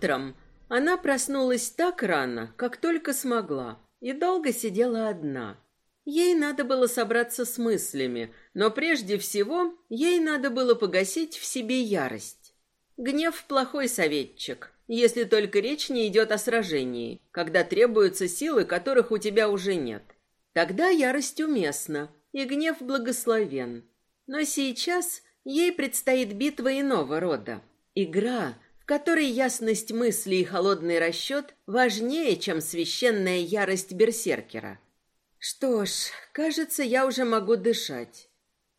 Утром она проснулась так рано, как только смогла, и долго сидела одна. Ей надо было собраться с мыслями, но прежде всего ей надо было погасить в себе ярость. Гнев – плохой советчик, если только речь не идет о сражении, когда требуются силы, которых у тебя уже нет. Тогда ярость уместна, и гнев благословен. Но сейчас ей предстоит битва иного рода. Игра, которой ясность мысли и холодный расчет важнее, чем священная ярость берсеркера. Что ж, кажется, я уже могу дышать.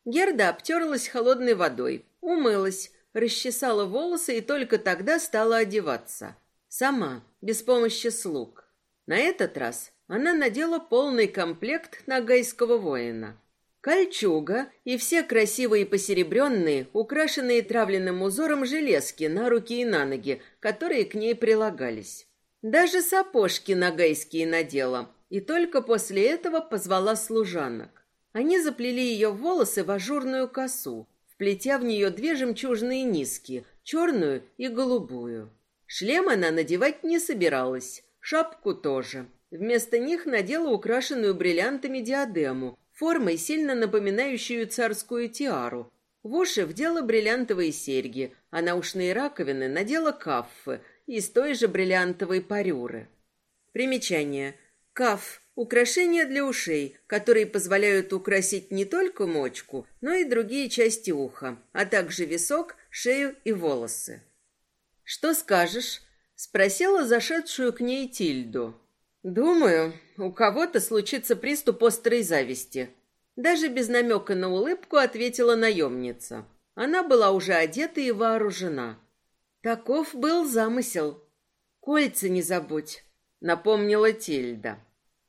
Герда обтерлась холодной водой, умылась, расчесала волосы и только тогда стала одеваться. Сама, без помощи слуг. На этот раз она надела полный комплект нагайского воина. Кольчуга и все красивые посеребренные, украшенные травленным узором железки на руки и на ноги, которые к ней прилагались. Даже сапожки нагайские надела, и только после этого позвала служанок. Они заплели ее волосы в ажурную косу, вплетя в нее две жемчужные низки, черную и голубую. Шлем она надевать не собиралась, шапку тоже. Вместо них надела украшенную бриллиантами диадему, формой сильно напоминающую царскую тиару. В уши вдела бриллиантовые серьги, а на ушные раковины надела каффы из той же бриллиантовой парюры. Примечание. Каф – украшения для ушей, которые позволяют украсить не только мочку, но и другие части уха, а также висок, шею и волосы. «Что скажешь?» – спросила зашедшую к ней Тильду. Думаю, у кого-то случится приступ острой зависти. Даже без намека на улыбку ответила наемница. Она была уже одета и вооружена. Таков был замысел. Кольца не забудь, напомнила Тильда.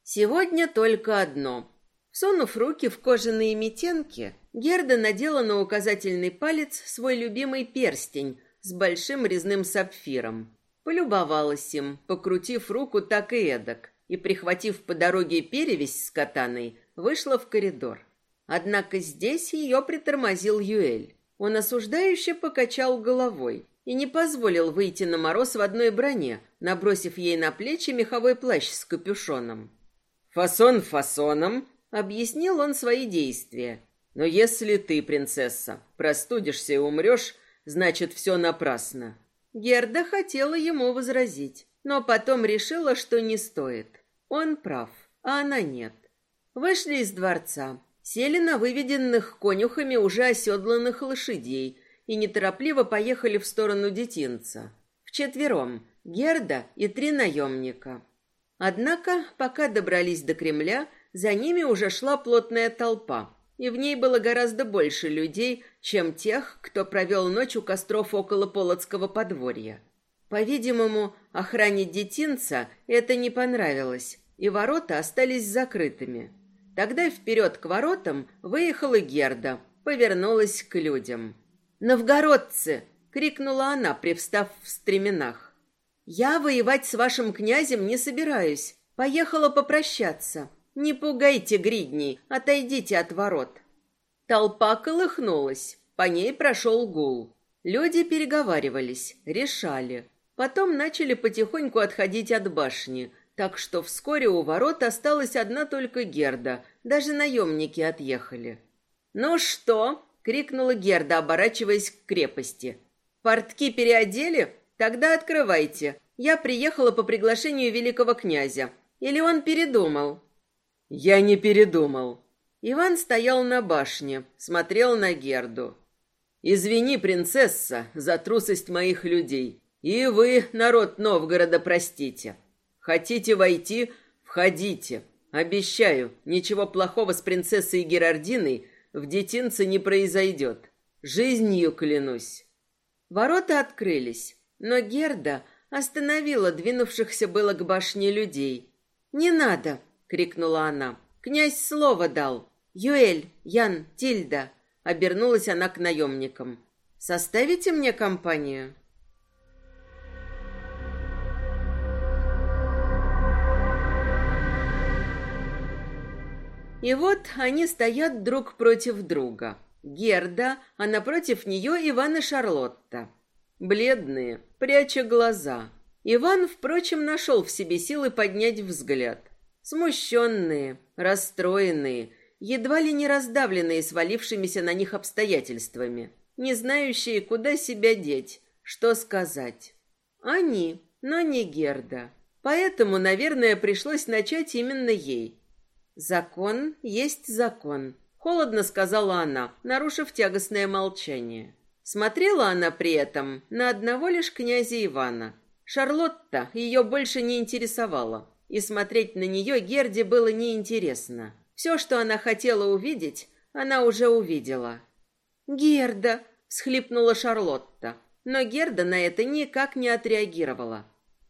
Сегодня только одно. Сунув руки в кожаные метенки, Герда надела на указательный палец свой любимый перстень с большим резным сапфиром. Полюбовалась им, покрутив руку так и эдак, и, прихватив по дороге перевязь с катаной, вышла в коридор. Однако здесь ее притормозил Юэль. Он осуждающе покачал головой и не позволил выйти на мороз в одной броне, набросив ей на плечи меховой плащ с капюшоном. «Фасон фасоном», — объяснил он свои действия. «Но если ты, принцесса, простудишься и умрешь, значит, все напрасно. Герда хотела ему возразить, но потом решила, что не стоит. Он прав, а она нет. Вышли из дворца, сели на выведенных конюхами уже оседланных лошадей и неторопливо поехали в сторону детинца. Вчетвером Герда и три наемника. Однако, пока добрались до Кремля, за ними уже шла плотная толпа, и в ней было гораздо больше людей, чем тех, кто провел ночь у костров около Полоцкого подворья. По-видимому, охране детинца это не понравилось, и ворота остались закрытыми. Тогда вперед к воротам выехала Герда, повернулась к людям. «Новгородцы!» — крикнула она, привстав в стременах. «Я воевать с вашим князем не собираюсь. Поехала попрощаться. Не пугайте гридней, отойдите от ворот. Толпа колыхнулась, по ней прошел гул. Люди переговаривались, решали. Потом начали потихоньку отходить от башни, так что вскоре у ворот осталась одна только Герда, даже наемники отъехали. «Ну что?» — крикнула Герда, оборачиваясь к крепости. «Портки переодели? Тогда открывайте. Я приехала по приглашению великого князя. Или он передумал?» Я не передумал. Иван стоял на башне, смотрел на Герду. Извини, принцесса, за трусость моих людей. И вы, народ Новгорода, простите. Хотите войти? Входите. Обещаю, ничего плохого с принцессой Герардиной в детинце не произойдет. Жизнью клянусь. Ворота открылись, но Герда остановила двинувшихся было к башне людей. «Не надо!» крикнула она. Князь слово дал. Юэль, Ян, Тильда. Обернулась она к наемникам. Составите мне компанию? И вот они стоят друг против друга. Герда, а напротив нее Иван и Шарлотта. Бледные, пряча глаза, Иван, впрочем, нашел в себе силы поднять взгляд. Смущенные, расстроенные, едва ли не раздавленные свалившимися на них обстоятельствами, не знающие, куда себя деть, что сказать. Они, но не Герда. Поэтому, наверное, пришлось начать именно ей. «Закон есть закон», — холодно сказала она, нарушив тягостное молчание. Смотрела она при этом на одного лишь князя Ивана. Шарлотта ее больше не интересовала, и смотреть на нее Герде было неинтересно. Все, что она хотела увидеть, она уже увидела. «Герда!» — всхлипнула Шарлотта, но Герда на это никак не отреагировала.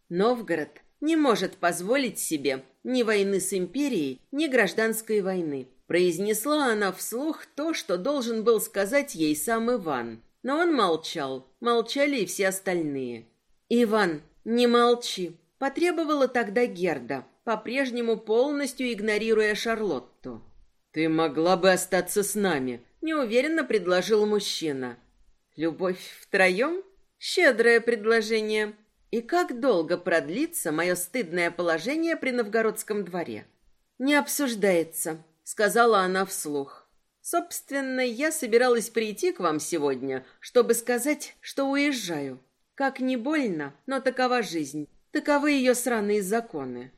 Новгород не может позволить себе ни войны с империей, ни гражданской войны. Произнесла она вслух то, что должен был сказать ей сам Иван. Но он молчал, молчали и все остальные. «Иван, не молчи», — потребовала тогда Герда, по-прежнему полностью игнорируя Шарлотту. «Ты могла бы остаться с нами», — неуверенно предложил мужчина. «Любовь втроем? Щедрое предложение. И как долго продлится мое стыдное положение при новгородском дворе? Не обсуждается, сказала она вслух. Собственно, я собиралась прийти к вам сегодня, чтобы сказать, что уезжаю. Как не больно, но такова жизнь, таковы ее сраные законы.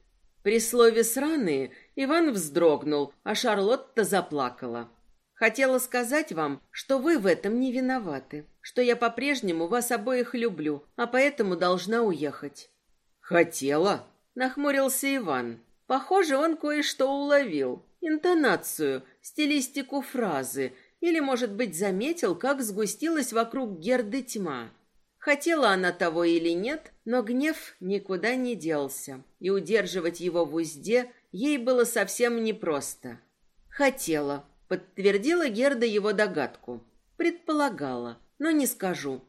При слове «сраные» Иван вздрогнул, а Шарлотта заплакала. Хотела сказать вам, что вы в этом не виноваты, что я по-прежнему вас обоих люблю, а поэтому должна уехать. Хотела? Нахмурился Иван. Похоже, он кое-что уловил. Интонацию, стилистику фразы, или, может быть, заметил, как сгустилась вокруг Герды тьма. Хотела она того или нет, но гнев никуда не делся, и удерживать его в узде ей было совсем непросто. Хотела, Подтвердила Герда его догадку. Предполагала, но не скажу.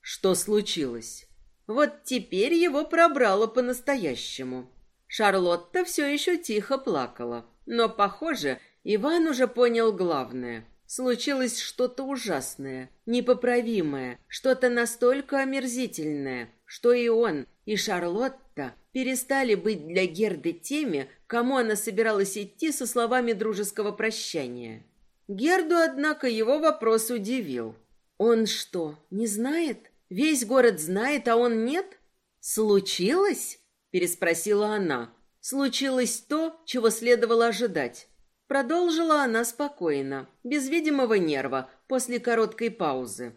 Что случилось? Вот теперь его пробрало по-настоящему. Шарлотта все еще тихо плакала. Но, похоже, Иван уже понял главное. Случилось что-то ужасное, непоправимое, что-то настолько омерзительное, что и он, и Шарлотта перестали быть для Герды теми, кому она собиралась идти со словами дружеского прощания. Герду, однако, его вопрос удивил. Он что, не знает? Весь город знает, а он нет? Случилось? переспросила она. Случилось то, чего следовало ожидать. Продолжила она спокойно, без видимого нерва, после короткой паузы.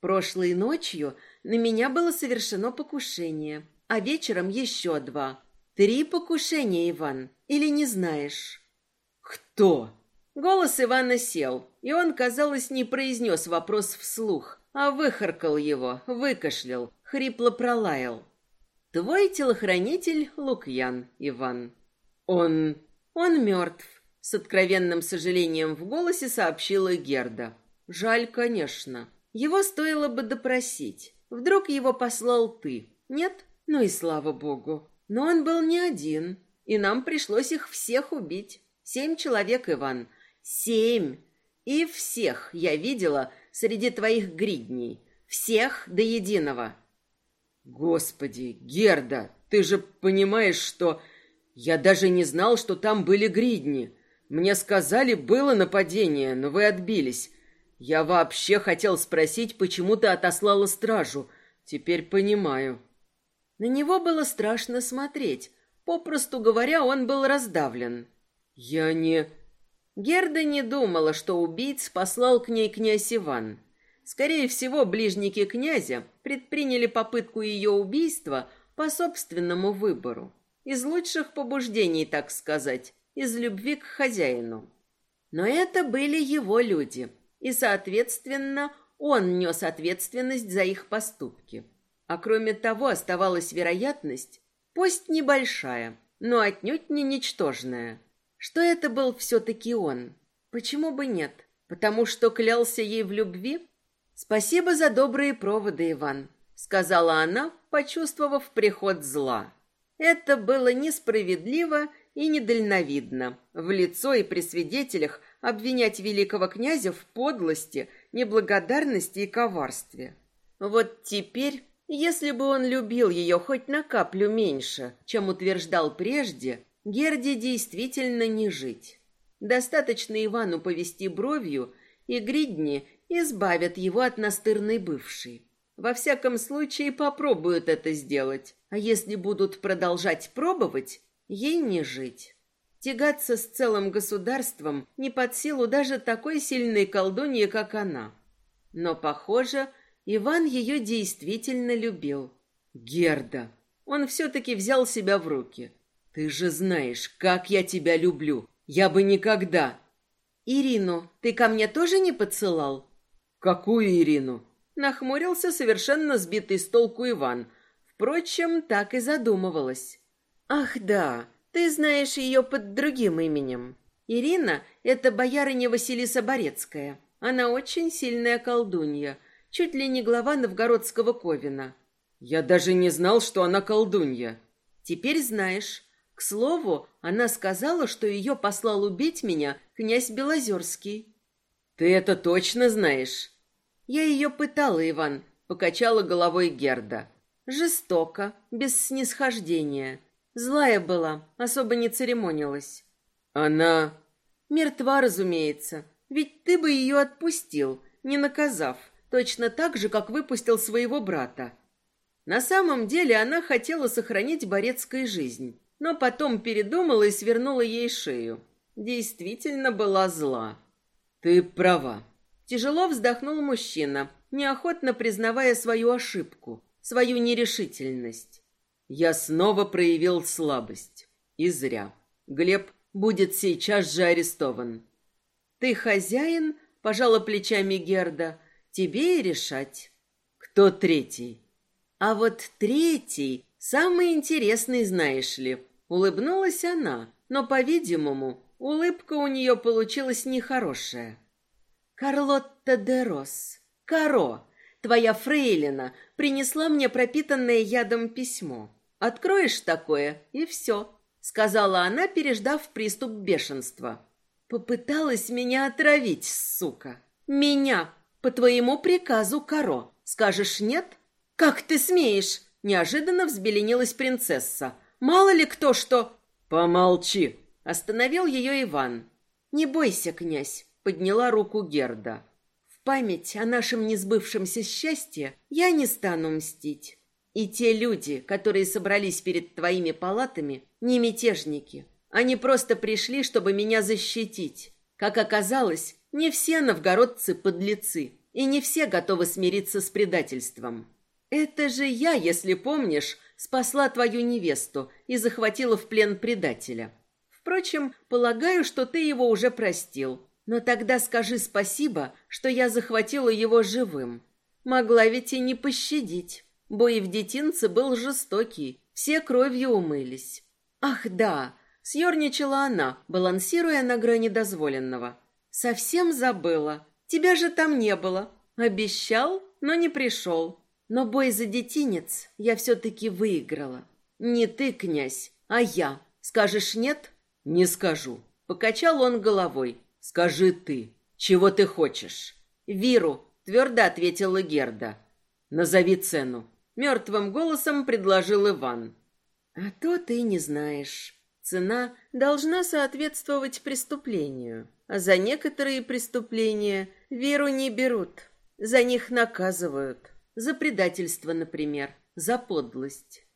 Прошлой ночью на меня было совершено покушение, а вечером еще два. Три покушения, Иван, или не знаешь? Кто? Голос Ивана сел, и он, казалось, не произнес вопрос вслух, а выхаркал его, выкашлял, хрипло пролаял. «Твой телохранитель Лукьян, Иван. Он... он мертв», — с откровенным сожалением в голосе сообщила Герда. «Жаль, конечно. Его стоило бы допросить. Вдруг его послал ты? Нет? Ну и слава богу. Но он был не один, и нам пришлось их всех убить. Семь человек, Иван, Семь. И всех я видела среди твоих гридней. Всех до единого. Господи, Герда, ты же понимаешь, что... Я даже не знал, что там были гридни. Мне сказали, было нападение, но вы отбились. Я вообще хотел спросить, почему ты отослала стражу. Теперь понимаю. На него было страшно смотреть. Попросту говоря, он был раздавлен. Я не... Герда не думала, что убийц послал к ней князь Иван. Скорее всего, ближники князя предприняли попытку ее убийства по собственному выбору. Из лучших побуждений, так сказать, из любви к хозяину. Но это были его люди, и, соответственно, он нес ответственность за их поступки. А кроме того, оставалась вероятность, пусть небольшая, но отнюдь не ничтожная, что это был все-таки он. Почему бы нет? Потому что клялся ей в любви? Спасибо за добрые проводы, Иван, сказала она, почувствовав приход зла. Это было несправедливо и недальновидно. В лицо и при свидетелях обвинять великого князя в подлости, неблагодарности и коварстве. Вот теперь Если бы он любил ее хоть на каплю меньше, чем утверждал прежде, Герде действительно не жить. Достаточно Ивану повести бровью, и гридни избавят его от настырной бывшей. Во всяком случае, попробуют это сделать. А если будут продолжать пробовать, ей не жить. Тягаться с целым государством не под силу даже такой сильной колдуньи, как она. Но, похоже, Иван ее действительно любил. Герда. Он все-таки взял себя в руки. Ты же знаешь, как я тебя люблю. Я бы никогда... Ирину ты ко мне тоже не поцелал? Какую Ирину? Нахмурился совершенно сбитый с толку Иван. Впрочем, так и задумывалась. Ах, да, ты знаешь ее под другим именем. Ирина — это боярыня Василиса Борецкая. Она очень сильная колдунья, чуть ли не глава новгородского ковина. Я даже не знал, что она колдунья. Теперь знаешь. К слову, она сказала, что ее послал убить меня князь Белозерский. Ты это точно знаешь? Я ее пытала, Иван, покачала головой Герда. Жестоко, без снисхождения. Злая была, особо не церемонилась. Она... Мертва, разумеется. Ведь ты бы ее отпустил, не наказав, точно так же, как выпустил своего брата. На самом деле она хотела сохранить Борецкой жизнь, но потом передумала и свернула ей шею. Действительно была зла. Ты права. Тяжело вздохнул мужчина, неохотно признавая свою ошибку, свою нерешительность. Я снова проявил слабость. И зря. Глеб будет сейчас же арестован. Ты хозяин, пожала плечами Герда, тебе и решать. Кто третий? А вот третий, самый интересный, знаешь ли. Улыбнулась она, но, по-видимому, улыбка у нее получилась нехорошая. Карлотта де Рос, Каро, твоя фрейлина принесла мне пропитанное ядом письмо. Откроешь такое, и все», — сказала она, переждав приступ бешенства. «Попыталась меня отравить, сука. Меня, по твоему приказу, Каро. Скажешь нет?» «Как ты смеешь?» — неожиданно взбеленилась принцесса. «Мало ли кто что...» «Помолчи!» — остановил ее Иван. «Не бойся, князь», — подняла руку Герда. «В память о нашем несбывшемся счастье я не стану мстить. И те люди, которые собрались перед твоими палатами, не мятежники. Они просто пришли, чтобы меня защитить. Как оказалось, не все новгородцы подлецы, и не все готовы смириться с предательством. Это же я, если помнишь, спасла твою невесту и захватила в плен предателя. Впрочем, полагаю, что ты его уже простил. Но тогда скажи спасибо, что я захватила его живым. Могла ведь и не пощадить. Бой в детинце был жестокий, все кровью умылись. Ах, да, съерничала она, балансируя на грани дозволенного. Совсем забыла. Тебя же там не было. Обещал, но не пришел. Но бой за детинец я все-таки выиграла. Не ты, князь, а я. Скажешь нет? Не скажу. Покачал он головой. Скажи ты, чего ты хочешь? Виру, твердо ответила Герда. Назови цену. Мертвым голосом предложил Иван. А то ты не знаешь. Цена должна соответствовать преступлению. А за некоторые преступления веру не берут. За них наказывают. За предательство, например. За подлость.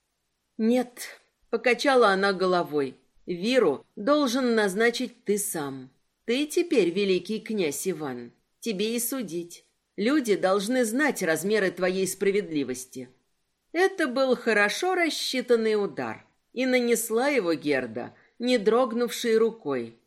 Нет, покачала она головой. Виру должен назначить ты сам. Ты теперь великий князь Иван. Тебе и судить. Люди должны знать размеры твоей справедливости. Это был хорошо рассчитанный удар, и нанесла его Герда, не дрогнувшей рукой.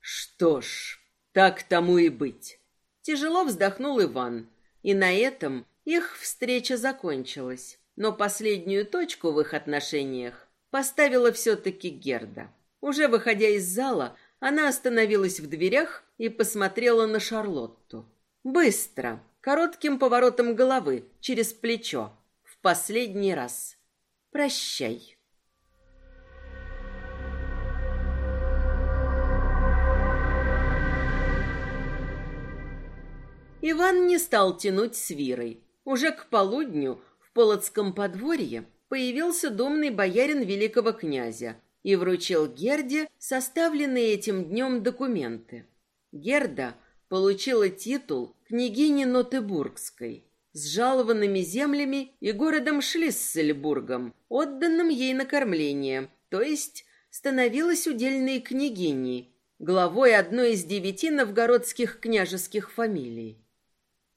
Что ж, так тому и быть. Тяжело вздохнул Иван, и на этом их встреча закончилась. Но последнюю точку в их отношениях поставила все-таки Герда. Уже выходя из зала, она остановилась в дверях и посмотрела на Шарлотту. Быстро, коротким поворотом головы, через плечо, последний раз. Прощай. Иван не стал тянуть с Вирой. Уже к полудню в Полоцком подворье появился домный боярин великого князя и вручил Герде составленные этим днем документы. Герда получила титул княгини Нотебургской с жалованными землями и городом Шлиссельбургом, отданным ей на кормление, то есть становилась удельной княгиней, главой одной из девяти новгородских княжеских фамилий.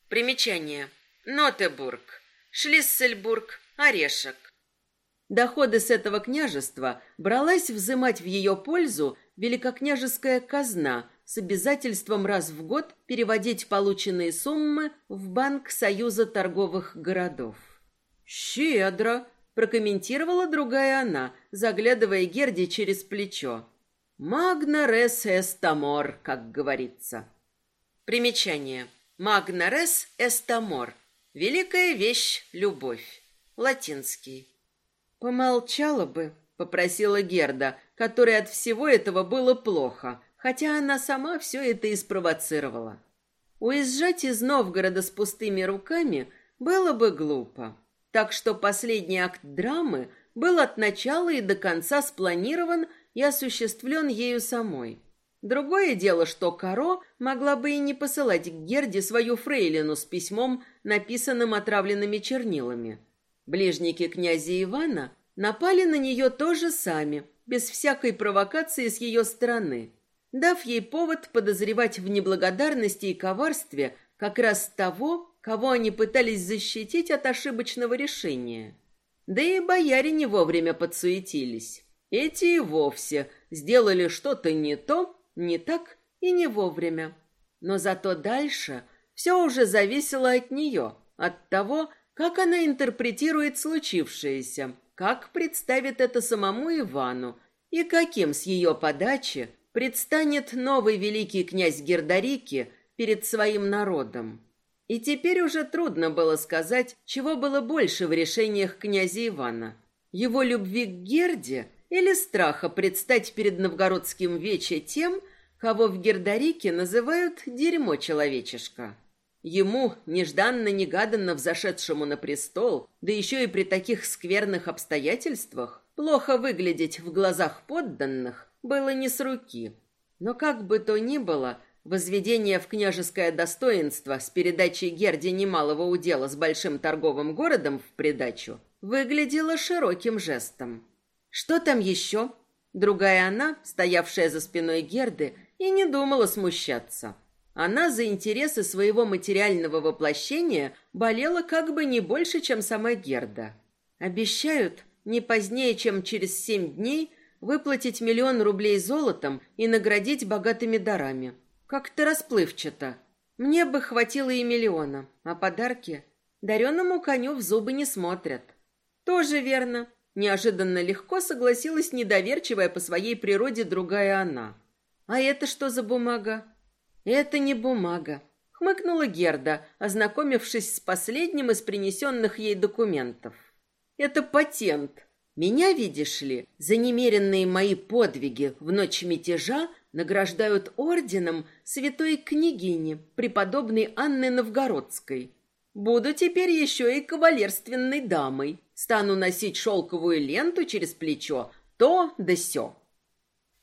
Примечание. Нотебург, Шлиссельбург, Орешек. Доходы с этого княжества бралась взимать в ее пользу великокняжеская казна с обязательством раз в год переводить полученные суммы в Банк Союза торговых городов. «Щедро!» – прокомментировала другая она, заглядывая Герди через плечо. «Magna res est amor», как говорится. Примечание. «Magna res est amor» – великая вещь – любовь. Латинский. «Помолчала бы», — попросила Герда, которой от всего этого было плохо, хотя она сама все это и спровоцировала. Уезжать из Новгорода с пустыми руками было бы глупо. Так что последний акт драмы был от начала и до конца спланирован и осуществлен ею самой. Другое дело, что Каро могла бы и не посылать к Герде свою фрейлину с письмом, написанным отравленными чернилами. Ближники князя Ивана напали на нее тоже сами, без всякой провокации с ее стороны, дав ей повод подозревать в неблагодарности и коварстве как раз того, кого они пытались защитить от ошибочного решения. Да и бояре не вовремя подсуетились. Эти и вовсе сделали что-то не то, не так и не вовремя. Но зато дальше все уже зависело от нее, от того, как она интерпретирует случившееся, как представит это самому Ивану и каким с ее подачи предстанет новый великий князь Гердарики перед своим народом. И теперь уже трудно было сказать, чего было больше в решениях князя Ивана. Его любви к Герде или страха предстать перед новгородским вече тем, кого в Гердарике называют «дерьмо человечешка». Ему, нежданно-негаданно взошедшему на престол, да еще и при таких скверных обстоятельствах, плохо выглядеть в глазах подданных было не с руки. Но как бы то ни было, возведение в княжеское достоинство с передачей Герде немалого удела с большим торговым городом в придачу выглядело широким жестом. Что там еще? Другая она, стоявшая за спиной Герды, и не думала смущаться. Она за интересы своего материального воплощения болела как бы не больше, чем сама Герда. Обещают не позднее, чем через семь дней выплатить миллион рублей золотом и наградить богатыми дарами. Как-то расплывчато. Мне бы хватило и миллиона, а подарки дареному коню в зубы не смотрят. Тоже верно. Неожиданно легко согласилась недоверчивая по своей природе другая она. А это что за бумага? «Это не бумага», — хмыкнула Герда, ознакомившись с последним из принесенных ей документов. «Это патент. Меня, видишь ли, за немеренные мои подвиги в ночь мятежа награждают орденом святой княгини, преподобной Анны Новгородской. Буду теперь еще и кавалерственной дамой. Стану носить шелковую ленту через плечо, то да сё».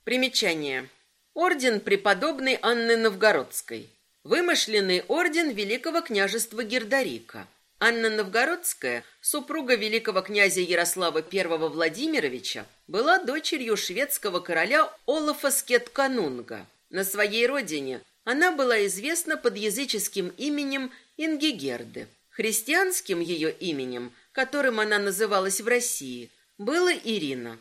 Примечание. Орден преподобной Анны Новгородской. Вымышленный орден Великого княжества Гердарика. Анна Новгородская, супруга великого князя Ярослава I Владимировича, была дочерью шведского короля Олафа Скетканунга. На своей родине она была известна под языческим именем Ингигерды. Христианским ее именем, которым она называлась в России, было Ирина.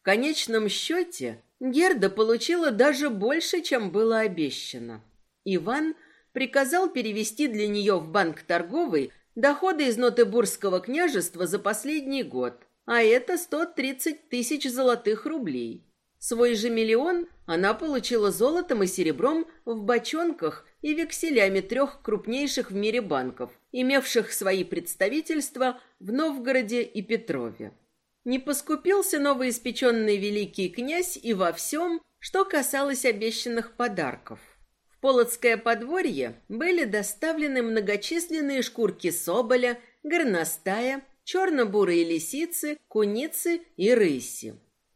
В конечном счете Герда получила даже больше, чем было обещано. Иван приказал перевести для нее в банк торговый доходы из Нотебургского княжества за последний год, а это 130 тысяч золотых рублей. Свой же миллион она получила золотом и серебром в бочонках и векселями трех крупнейших в мире банков, имевших свои представительства в Новгороде и Петрове. Не поскупился новоиспеченный великий князь и во всем, что касалось обещанных подарков. В Полоцкое подворье были доставлены многочисленные шкурки соболя, горностая, черно-бурые лисицы, куницы и рыси.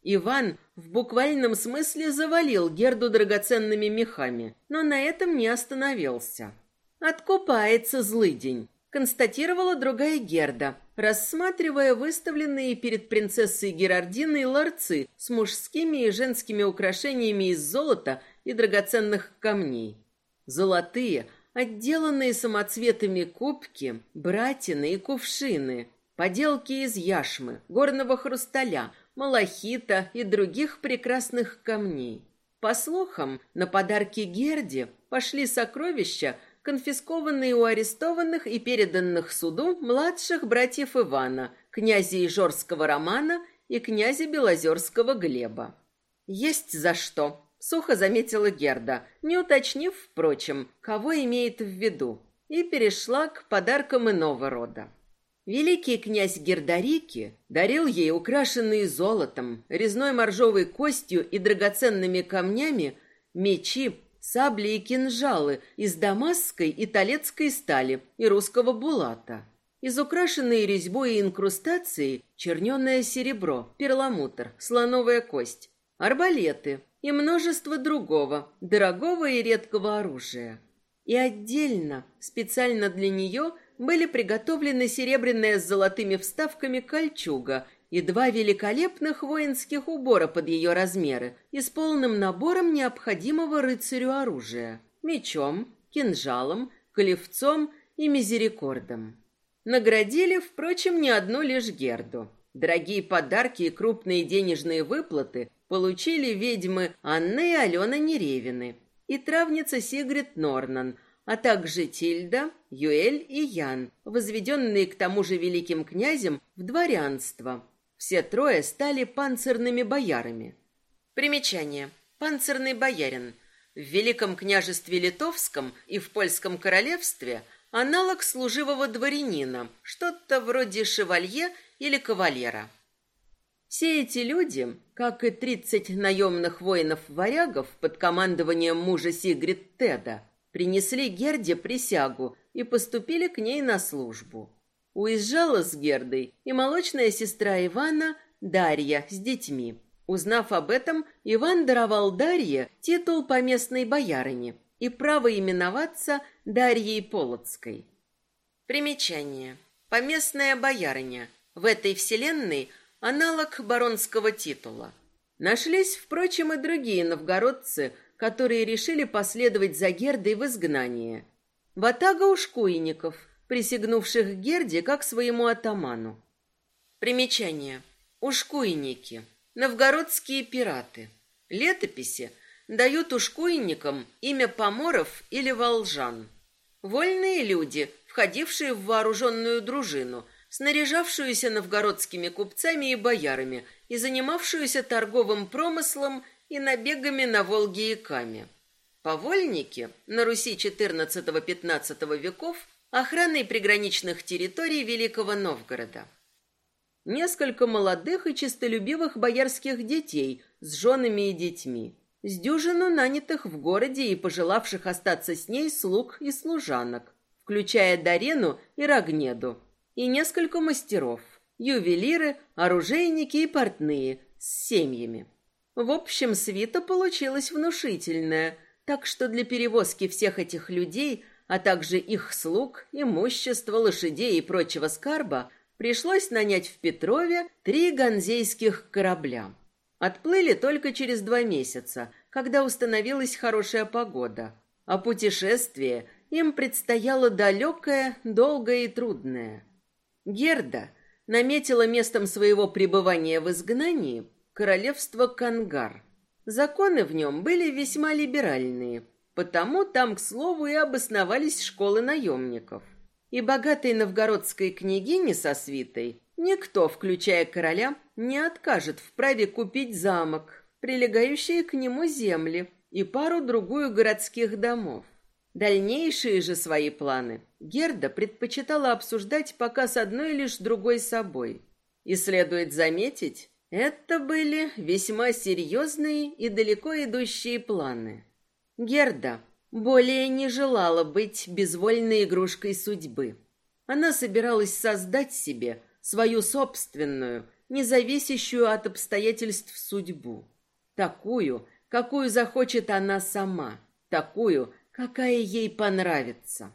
Иван в буквальном смысле завалил Герду драгоценными мехами, но на этом не остановился. «Откупается злыдень», — констатировала другая Герда, рассматривая выставленные перед принцессой Герардиной ларцы с мужскими и женскими украшениями из золота и драгоценных камней. Золотые, отделанные самоцветами кубки, братины и кувшины, поделки из яшмы, горного хрусталя, малахита и других прекрасных камней. По слухам, на подарки Герде пошли сокровища, конфискованные у арестованных и переданных суду младших братьев Ивана, князя Ижорского Романа и князя Белозерского Глеба. Есть за что, сухо заметила Герда, не уточнив, впрочем, кого имеет в виду, и перешла к подаркам иного рода. Великий князь Гердарики дарил ей украшенные золотом, резной моржовой костью и драгоценными камнями мечи, сабли и кинжалы из дамасской и талецкой стали и русского булата. Из украшенной резьбой и инкрустацией черненое серебро, перламутр, слоновая кость, арбалеты и множество другого, дорогого и редкого оружия. И отдельно, специально для нее – были приготовлены серебряная с золотыми вставками кольчуга и два великолепных воинских убора под ее размеры и с полным набором необходимого рыцарю оружия – мечом, кинжалом, клевцом и мизерикордом. Наградили, впрочем, не одну лишь Герду. Дорогие подарки и крупные денежные выплаты получили ведьмы Анна и Алена Неревины и травница Сигрид Норнан – а также Тильда, Юэль и Ян, возведенные к тому же великим князем в дворянство. Все трое стали панцирными боярами. Примечание. Панцирный боярин. В Великом княжестве Литовском и в Польском королевстве аналог служивого дворянина, что-то вроде шевалье или кавалера. Все эти люди, как и тридцать наемных воинов-варягов под командованием мужа Сигрид Теда, принесли Герде присягу и поступили к ней на службу. Уезжала с Гердой и молочная сестра Ивана Дарья с детьми. Узнав об этом, Иван даровал Дарье титул поместной боярыни и право именоваться Дарьей Полоцкой. Примечание. Поместная боярыня. В этой вселенной аналог баронского титула. Нашлись, впрочем, и другие новгородцы – которые решили последовать за Гердой в изгнание. Ватага ушкуйников, присягнувших Герде как своему атаману. Примечание. Ушкуйники. Новгородские пираты. Летописи дают ушкуйникам имя поморов или волжан. Вольные люди, входившие в вооруженную дружину, снаряжавшуюся новгородскими купцами и боярами и занимавшуюся торговым промыслом и набегами на Волге и Каме. Повольники на Руси XIV-XV веков охраной приграничных территорий Великого Новгорода. Несколько молодых и честолюбивых боярских детей с женами и детьми, с дюжину нанятых в городе и пожелавших остаться с ней слуг и служанок, включая Дарену и Рогнеду, и несколько мастеров, ювелиры, оружейники и портные с семьями. В общем, свита получилась внушительная, так что для перевозки всех этих людей, а также их слуг, имущества, лошадей и прочего скарба, пришлось нанять в Петрове три ганзейских корабля. Отплыли только через два месяца, когда установилась хорошая погода. А путешествие им предстояло далекое, долгое и трудное. Герда наметила местом своего пребывания в изгнании королевство Кангар. Законы в нем были весьма либеральные, потому там, к слову, и обосновались школы наемников. И богатой новгородской княгине со свитой никто, включая короля, не откажет в праве купить замок, прилегающие к нему земли и пару-другую городских домов. Дальнейшие же свои планы Герда предпочитала обсуждать пока с одной лишь другой собой. И следует заметить, это были весьма серьезные и далеко идущие планы. Герда, более не желала быть безвольной игрушкой судьбы. Она собиралась создать себе свою собственную, независящую от обстоятельств судьбу. Такую, какую захочет она сама, такую, какая ей понравится.